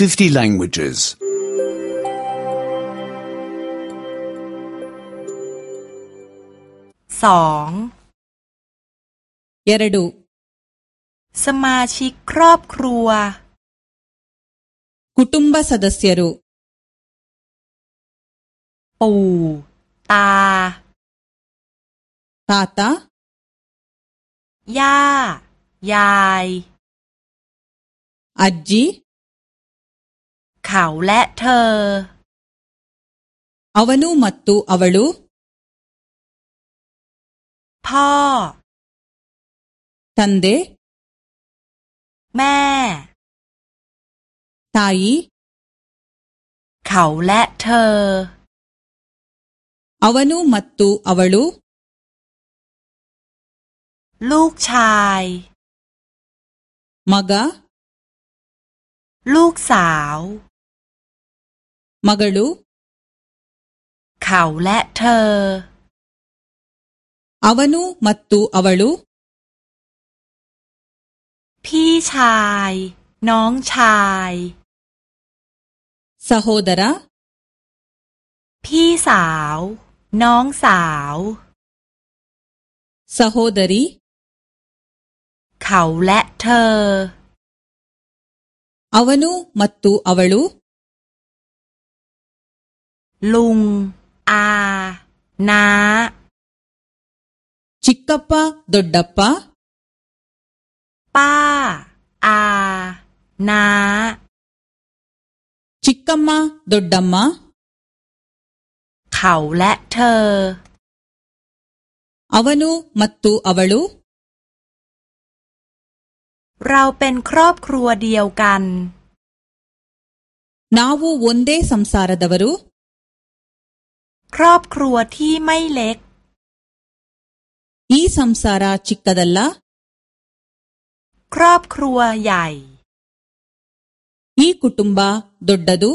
50 languages. สองยรดูสมาชิกครอบครัว คุตุมบสดสยรุปู่ตา ตาตาย่า ยาย อัจจี เขาและเธอ ಅವನು ಮತ್ತು ಅವಳು พ่อ ತಂದೆ แม่ ತಾಯಿ เขาและเธอ ಅವನು ಮತ್ತು ಅವಳು ลูกชาย ಮಗ ลูกสาว ಮಗಳು เขาและเธอ ಅವನು ಮತ್ತು ಅವಳು พี่ชาย น้องชาย ಸಹೋದರ พี่สาว น้องสาว ಸಹೋದರಿ เขาและเธอ ಅವನು ಮತ್ತು ಅವಳು ลุง อา น้า ಚಿಕ್ಕಪ್ಪ ದೊಡ್ಡಪ್ಪ ป้า อา น้า ಚಿಕ್ಕಮ್ಮ ದೊಡ್ಡಮ್ಮ เขาและเธอ ಅವನು ಮತ್ತು ಅವಳು เราเป็นครอบครัวเดียวกัน ನಾವು ಒಂದೇ ಸಂಸಾರದವರು ครอบครัวที่ไม่เล็ก ಈ ಸಂಸಾರ ಚಿಕ್ಕದಲ್ಲ ครอบครัวใหญ่ ಈ ಕುಟುಂಬ ದೊಡ್ಡದು